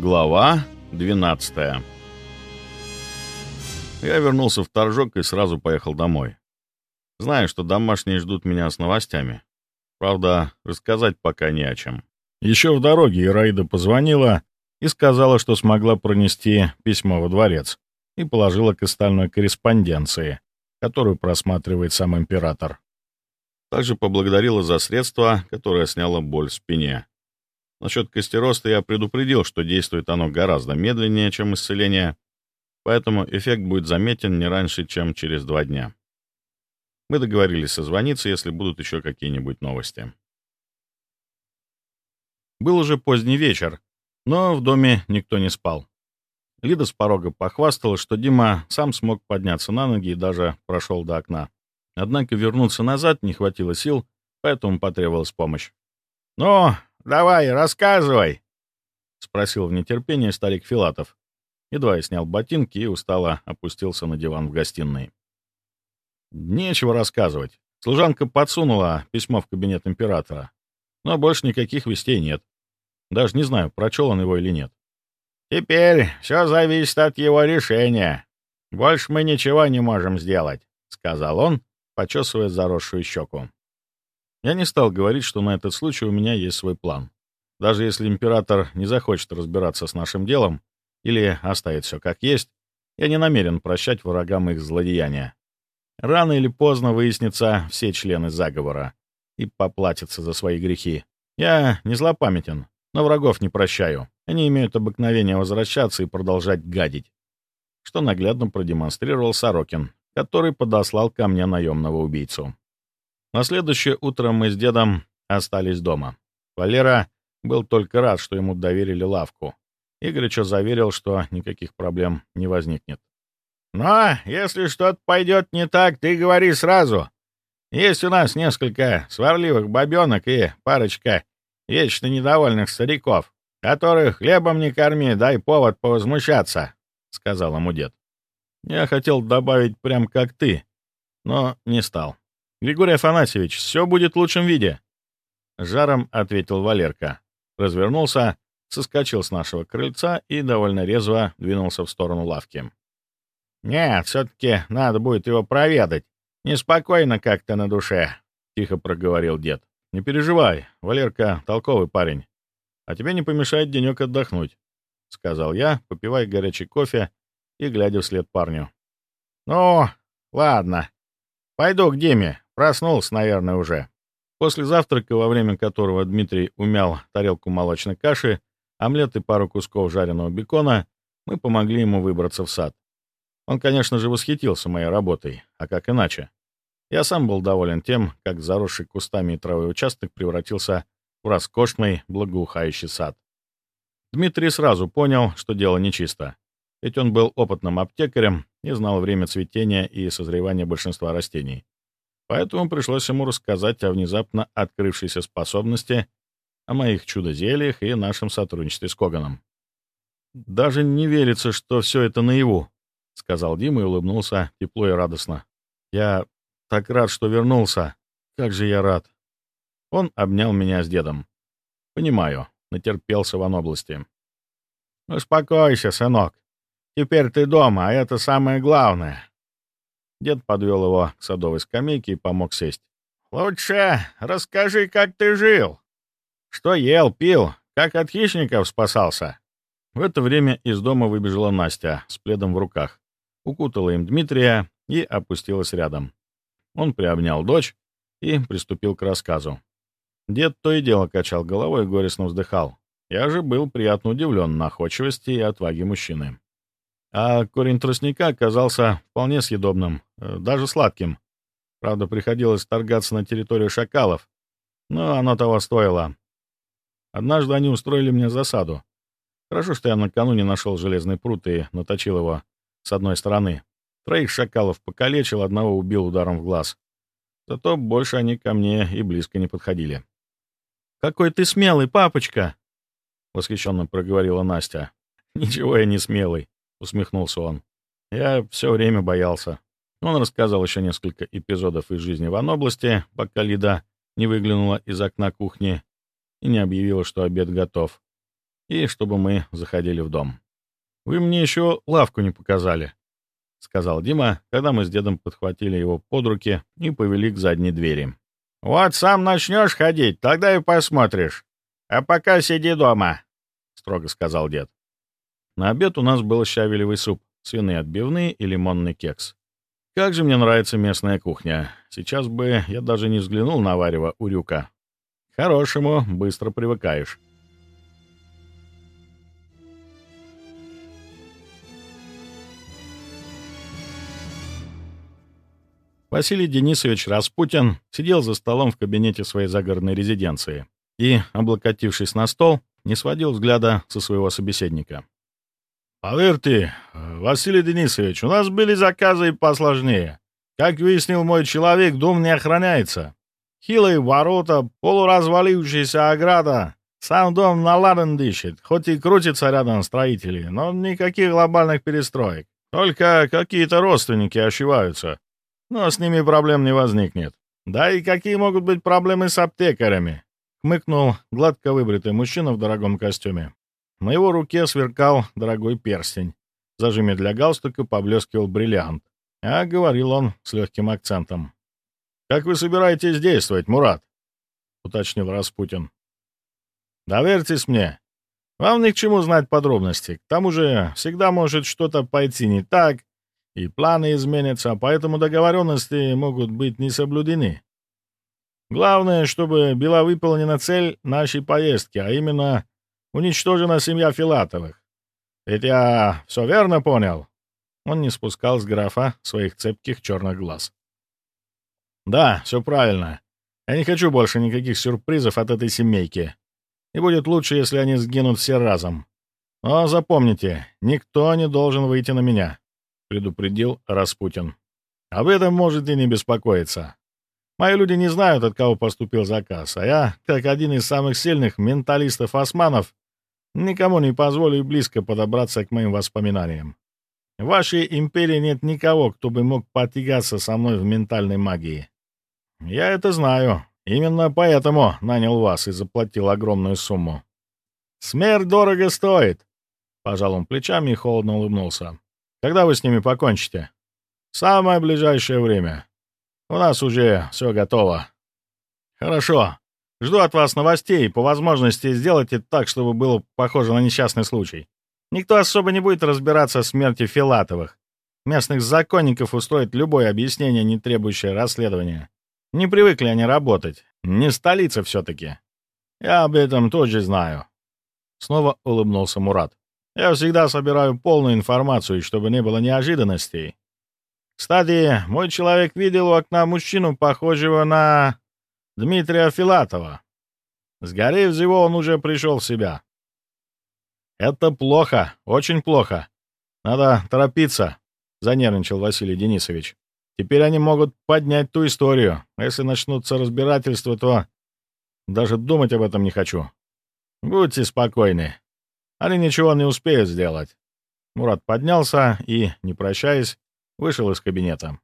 Глава 12 Я вернулся в Торжок и сразу поехал домой. Знаю, что домашние ждут меня с новостями. Правда, рассказать пока не о чем. Еще в дороге Ираида позвонила и сказала, что смогла пронести письмо во дворец и положила к остальной корреспонденции, которую просматривает сам император. Также поблагодарила за средства, которое сняло боль в спине. Насчет костероста я предупредил, что действует оно гораздо медленнее, чем исцеление, поэтому эффект будет заметен не раньше, чем через два дня. Мы договорились созвониться, если будут еще какие-нибудь новости. Был уже поздний вечер, но в доме никто не спал. Лида с порога похвастала, что Дима сам смог подняться на ноги и даже прошел до окна. Однако вернуться назад не хватило сил, поэтому потребовалась помощь. «Ну, давай, рассказывай!» — спросил в нетерпении старик Филатов. Едва я снял ботинки и устало опустился на диван в гостиной. Нечего рассказывать. Служанка подсунула письмо в кабинет императора. Но больше никаких вестей нет. Даже не знаю, прочел он его или нет. «Теперь все зависит от его решения. Больше мы ничего не можем сделать», — сказал он, почесывая заросшую щеку. Я не стал говорить, что на этот случай у меня есть свой план. Даже если император не захочет разбираться с нашим делом или оставит все как есть, я не намерен прощать врагам их злодеяния. Рано или поздно выяснится все члены заговора и поплатятся за свои грехи. Я не злопамятен, но врагов не прощаю. Они имеют обыкновение возвращаться и продолжать гадить, что наглядно продемонстрировал Сорокин, который подослал ко мне наемного убийцу. На следующее утро мы с дедом остались дома. Валера был только рад, что ему доверили лавку, и горячо заверил, что никаких проблем не возникнет. «Но если что-то пойдет не так, ты говори сразу. Есть у нас несколько сварливых бабенок и парочка вечно недовольных стариков, которых хлебом не корми, дай повод повозмущаться», — сказал ему дед. Я хотел добавить прям как ты, но не стал. «Григорий Афанасьевич, все будет в лучшем виде!» Жаром ответил Валерка. Развернулся, соскочил с нашего крыльца и довольно резво двинулся в сторону лавки. «Нет, все-таки надо будет его проведать. Неспокойно как-то на душе», — тихо проговорил дед. «Не переживай, Валерка толковый парень. А тебе не помешает денек отдохнуть», — сказал я, попивая горячий кофе и глядя вслед парню. «Ну, ладно. Пойду к Диме. Проснулся, наверное, уже». После завтрака, во время которого Дмитрий умял тарелку молочной каши, омлет и пару кусков жареного бекона, мы помогли ему выбраться в сад. Он, конечно же, восхитился моей работой, а как иначе? Я сам был доволен тем, как заросший кустами и травой участок превратился в роскошный, благоухающий сад. Дмитрий сразу понял, что дело нечисто ведь он был опытным аптекарем и знал время цветения и созревания большинства растений. Поэтому пришлось ему рассказать о внезапно открывшейся способности, о моих чудо-зельях и нашем сотрудничестве с Коганом. «Даже не верится, что все это наяву», — сказал Дима и улыбнулся тепло и радостно. «Я так рад, что вернулся. Как же я рад!» Он обнял меня с дедом. «Понимаю, натерпелся в области». «Успокойся, сынок. Теперь ты дома, а это самое главное». Дед подвел его к садовой скамейке и помог сесть. «Лучше расскажи, как ты жил. Что ел, пил, как от хищников спасался». В это время из дома выбежала Настя с пледом в руках, укутала им Дмитрия и опустилась рядом. Он приобнял дочь и приступил к рассказу. Дед то и дело качал головой и горестно вздыхал. Я же был приятно удивлен находчивости и отваге мужчины. А корень тростника оказался вполне съедобным, э, даже сладким. Правда, приходилось торгаться на территорию шакалов, но оно того стоило. Однажды они устроили мне засаду. Хорошо, что я накануне нашел железный пруд и наточил его с одной стороны. Троих шакалов покалечил, одного убил ударом в глаз. Зато больше они ко мне и близко не подходили. «Какой ты смелый, папочка!» — восхищенно проговорила Настя. «Ничего я не смелый. — усмехнулся он. «Я все время боялся». Он рассказал еще несколько эпизодов из жизни в области, пока Лида не выглянула из окна кухни и не объявила, что обед готов. и чтобы мы заходили в дом. «Вы мне еще лавку не показали», — сказал Дима, когда мы с дедом подхватили его под руки и повели к задней двери. «Вот сам начнешь ходить, тогда и посмотришь. А пока сиди дома», — строго сказал дед. На обед у нас был щавелевый суп, свиные отбивные и лимонный кекс. Как же мне нравится местная кухня. Сейчас бы я даже не взглянул на варево урюка. Хорошему быстро привыкаешь. Василий Денисович Распутин сидел за столом в кабинете своей загородной резиденции и, облокотившись на стол, не сводил взгляда со своего собеседника. «Поверьте, Василий Денисович, у нас были заказы и посложнее. Как выяснил мой человек, дом не охраняется. Хилые ворота, полуразвалившаяся ограда. Сам дом наладан дышит, хоть и крутится рядом строители, но никаких глобальных перестроек. Только какие-то родственники ошиваются. Но с ними проблем не возникнет. Да и какие могут быть проблемы с аптекарями? Хмыкнул гладко выбритый мужчина в дорогом костюме. На его руке сверкал дорогой перстень. В зажиме для галстука поблескивал бриллиант. А говорил он с легким акцентом. «Как вы собираетесь действовать, Мурат?» — уточнил Распутин. «Доверьтесь мне. Вам ни к чему знать подробности. К тому же всегда может что-то пойти не так, и планы изменятся, поэтому договоренности могут быть не соблюдены. Главное, чтобы была выполнена цель нашей поездки, а именно уничтожена семья Филатовых. Ведь я все верно понял?» Он не спускал с графа своих цепких черных глаз. «Да, все правильно. Я не хочу больше никаких сюрпризов от этой семейки. И будет лучше, если они сгинут все разом. Но запомните, никто не должен выйти на меня», — предупредил Распутин. «Об этом можете не беспокоиться. Мои люди не знают, от кого поступил заказ, а я, как один из самых сильных менталистов-османов, никому не позволю близко подобраться к моим воспоминаниям. В вашей империи нет никого, кто бы мог потягаться со мной в ментальной магии. Я это знаю. Именно поэтому нанял вас и заплатил огромную сумму. Смерть дорого стоит. Пожал он плечами и холодно улыбнулся. Когда вы с ними покончите? Самое ближайшее время. У нас уже все готово. Хорошо. Жду от вас новостей. По возможности сделайте так, чтобы было похоже на несчастный случай. Никто особо не будет разбираться в смерти Филатовых. Местных законников устроит любое объяснение, не требующее расследования. Не привыкли они работать. Не столица все-таки. Я об этом тоже знаю. Снова улыбнулся Мурат. Я всегда собираю полную информацию, чтобы не было неожиданностей. Кстати, мой человек видел у окна мужчину, похожего на Дмитрия Филатова. Сгорев всего, он уже пришел в себя. «Это плохо, очень плохо. Надо торопиться», — занервничал Василий Денисович. «Теперь они могут поднять ту историю. Если начнутся разбирательства, то даже думать об этом не хочу. Будьте спокойны. Они ничего не успеют сделать». Мурат поднялся и, не прощаясь, вышел из кабинета.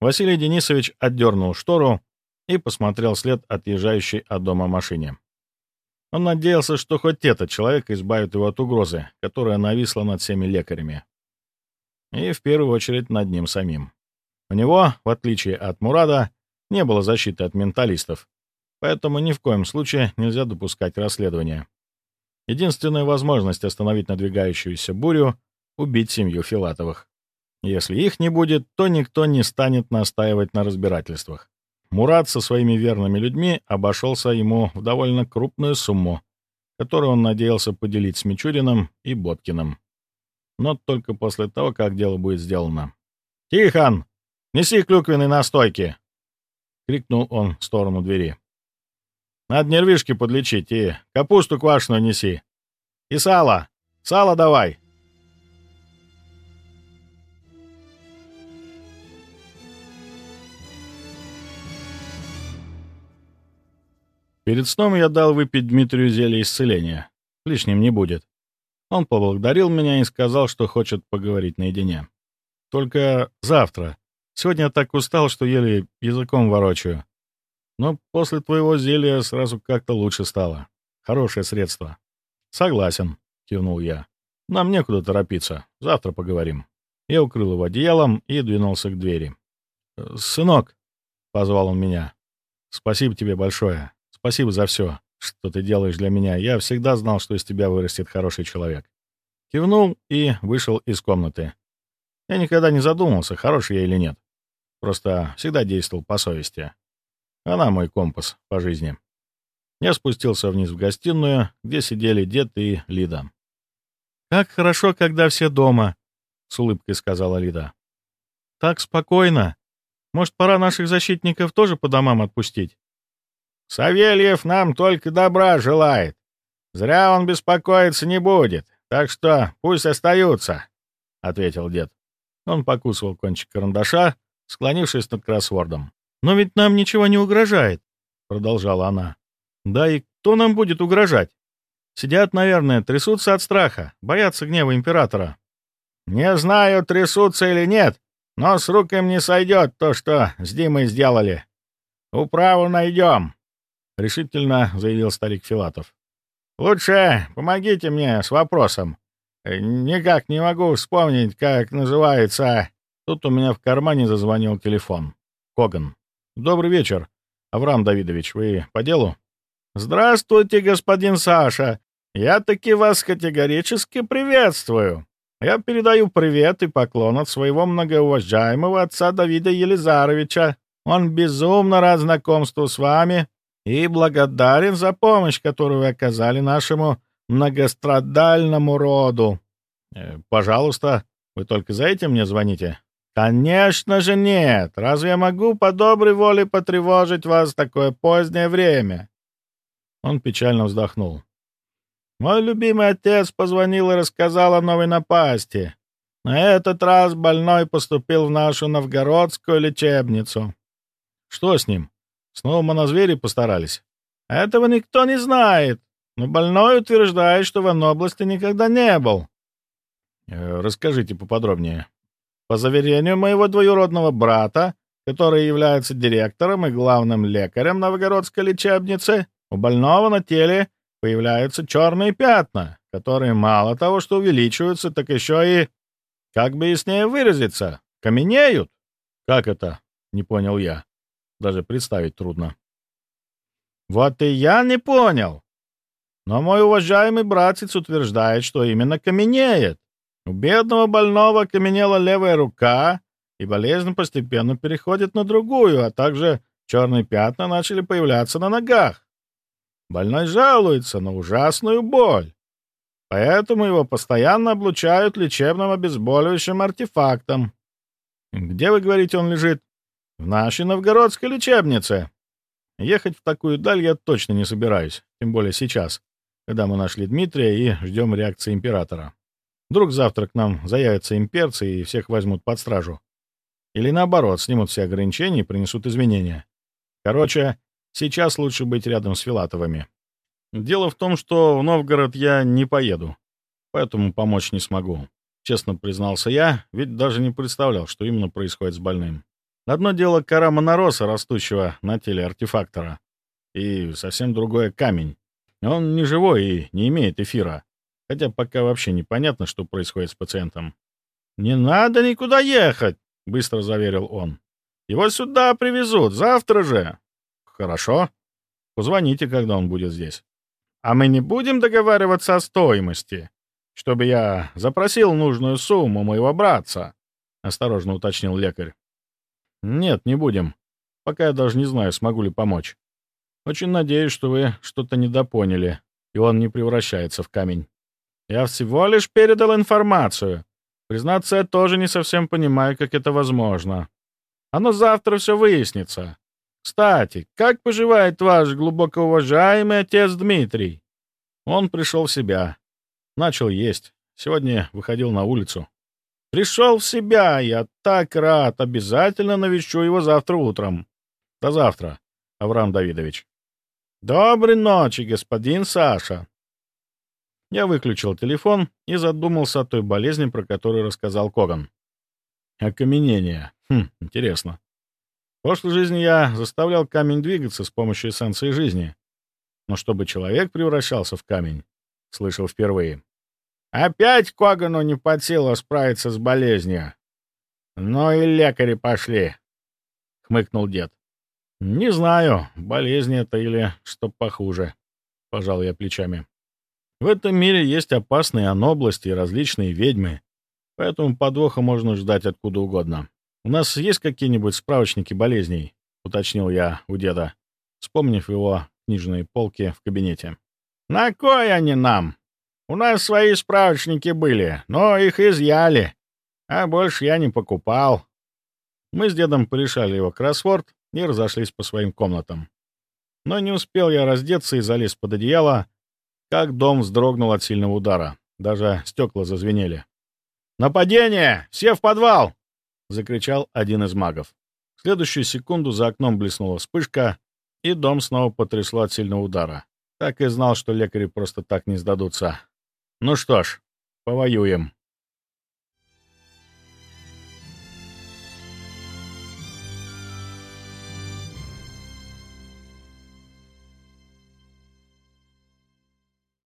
Василий Денисович отдернул штору и посмотрел след отъезжающей от дома машине. Он надеялся, что хоть этот человек избавит его от угрозы, которая нависла над всеми лекарями. И в первую очередь над ним самим. У него, в отличие от Мурада, не было защиты от менталистов, поэтому ни в коем случае нельзя допускать расследования. Единственная возможность остановить надвигающуюся бурю — убить семью Филатовых. Если их не будет, то никто не станет настаивать на разбирательствах. Мурат со своими верными людьми обошелся ему в довольно крупную сумму, которую он надеялся поделить с Мичуриным и Боткиным. Но только после того, как дело будет сделано. «Тихон, неси клюквенные настойки!» — крикнул он в сторону двери. «Надо нервишки подлечить и капусту квашеную неси. И сало! Сало давай!» Перед сном я дал выпить Дмитрию зелье исцеления. Лишним не будет. Он поблагодарил меня и сказал, что хочет поговорить наедине. Только завтра. Сегодня я так устал, что еле языком ворочаю. Но после твоего зелья сразу как-то лучше стало. Хорошее средство. «Согласен», — кивнул я. «Нам некуда торопиться. Завтра поговорим». Я укрыл его одеялом и двинулся к двери. «Сынок», — позвал он меня, — «спасибо тебе большое. Спасибо за все, что ты делаешь для меня. Я всегда знал, что из тебя вырастет хороший человек». Кивнул и вышел из комнаты. Я никогда не задумывался, хороший я или нет. Просто всегда действовал по совести. Она мой компас по жизни. Я спустился вниз в гостиную, где сидели дед и Лида. «Как хорошо, когда все дома», — с улыбкой сказала Лида. «Так спокойно. Может, пора наших защитников тоже по домам отпустить?» «Савельев нам только добра желает. Зря он беспокоиться не будет, так что пусть остаются», — ответил дед. Он покусывал кончик карандаша, склонившись над кроссвордом. «Но ведь нам ничего не угрожает», — продолжала она. «Да и кто нам будет угрожать? Сидят, наверное, трясутся от страха, боятся гнева императора». «Не знаю, трясутся или нет, но с рук им не сойдет то, что с Димой сделали. Управу найдем», — решительно заявил старик Филатов. «Лучше помогите мне с вопросом. Никак не могу вспомнить, как называется...» Тут у меня в кармане зазвонил телефон. Коган. «Добрый вечер. Авраам Давидович, вы по делу?» «Здравствуйте, господин Саша. Я таки вас категорически приветствую. Я передаю привет и поклон от своего многоуважаемого отца Давида Елизаровича. Он безумно рад знакомству с вами и благодарен за помощь, которую вы оказали нашему многострадальному роду. Э, пожалуйста, вы только за этим мне звоните? Конечно же нет. Разве я могу по доброй воле потревожить вас в такое позднее время? Он печально вздохнул. Мой любимый отец позвонил и рассказал о новой напасти. На этот раз больной поступил в нашу новгородскую лечебницу. Что с ним? Снова мы на звери постарались? Этого никто не знает, но больной утверждает, что в области никогда не был. Э, расскажите поподробнее. По заверению моего двоюродного брата, который является директором и главным лекарем новгородской лечебницы, у больного на теле появляются черные пятна, которые мало того, что увеличиваются, так еще и, как бы яснее выразиться, каменеют. Как это? Не понял я. Даже представить трудно. Вот и я не понял. Но мой уважаемый братец утверждает, что именно каменеет. У бедного больного каменела левая рука, и болезнь постепенно переходит на другую, а также черные пятна начали появляться на ногах. Больной жалуется на ужасную боль. Поэтому его постоянно облучают лечебным обезболивающим артефактом. Где, вы говорите, он лежит? В нашей новгородской лечебнице. Ехать в такую даль я точно не собираюсь, тем более сейчас, когда мы нашли Дмитрия и ждем реакции императора. Вдруг завтра к нам заявятся имперцы и всех возьмут под стражу. Или наоборот, снимут все ограничения и принесут изменения. Короче, Сейчас лучше быть рядом с Филатовыми. Дело в том, что в Новгород я не поеду, поэтому помочь не смогу. Честно признался я, ведь даже не представлял, что именно происходит с больным. Одно дело кора монороса, растущего на теле артефактора, и совсем другое — камень. Он не живой и не имеет эфира, хотя пока вообще непонятно, что происходит с пациентом. «Не надо никуда ехать!» — быстро заверил он. «Его сюда привезут, завтра же!» Хорошо. Позвоните, когда он будет здесь. А мы не будем договариваться о стоимости, чтобы я запросил нужную сумму моего братца, осторожно уточнил лекарь. Нет, не будем. Пока я даже не знаю, смогу ли помочь. Очень надеюсь, что вы что-то недопоняли, и он не превращается в камень. Я всего лишь передал информацию. Признаться, я тоже не совсем понимаю, как это возможно. Оно завтра все выяснится. Кстати, как поживает ваш глубоко уважаемый отец Дмитрий? Он пришел в себя. Начал есть. Сегодня выходил на улицу. Пришел в себя. Я так рад. Обязательно навещу его завтра утром. До завтра, Авраам Давидович. Доброй ночи, господин Саша. Я выключил телефон и задумался о той болезни, про которую рассказал Коган. Окаменение. Хм, интересно. В прошлой жизни я заставлял камень двигаться с помощью эссенции жизни. Но чтобы человек превращался в камень, слышал впервые. «Опять Когану не под силу справиться с болезнью. Ну и лекари пошли», — хмыкнул дед. «Не знаю, болезнь это или что похуже», — пожал я плечами. «В этом мире есть опасные анобласти и различные ведьмы, поэтому подвоха можно ждать откуда угодно. У нас есть какие-нибудь справочники болезней?» — уточнил я у деда, вспомнив его книжные полки в кабинете. «На кой они нам? У нас свои справочники были, но их изъяли, а больше я не покупал». Мы с дедом порешали его кроссворд и разошлись по своим комнатам. Но не успел я раздеться и залезть под одеяло, как дом вздрогнул от сильного удара. Даже стекла зазвенели. «Нападение! Все в подвал!» — закричал один из магов. В следующую секунду за окном блеснула вспышка, и дом снова потрясло от сильного удара. Так и знал, что лекари просто так не сдадутся. Ну что ж, повоюем.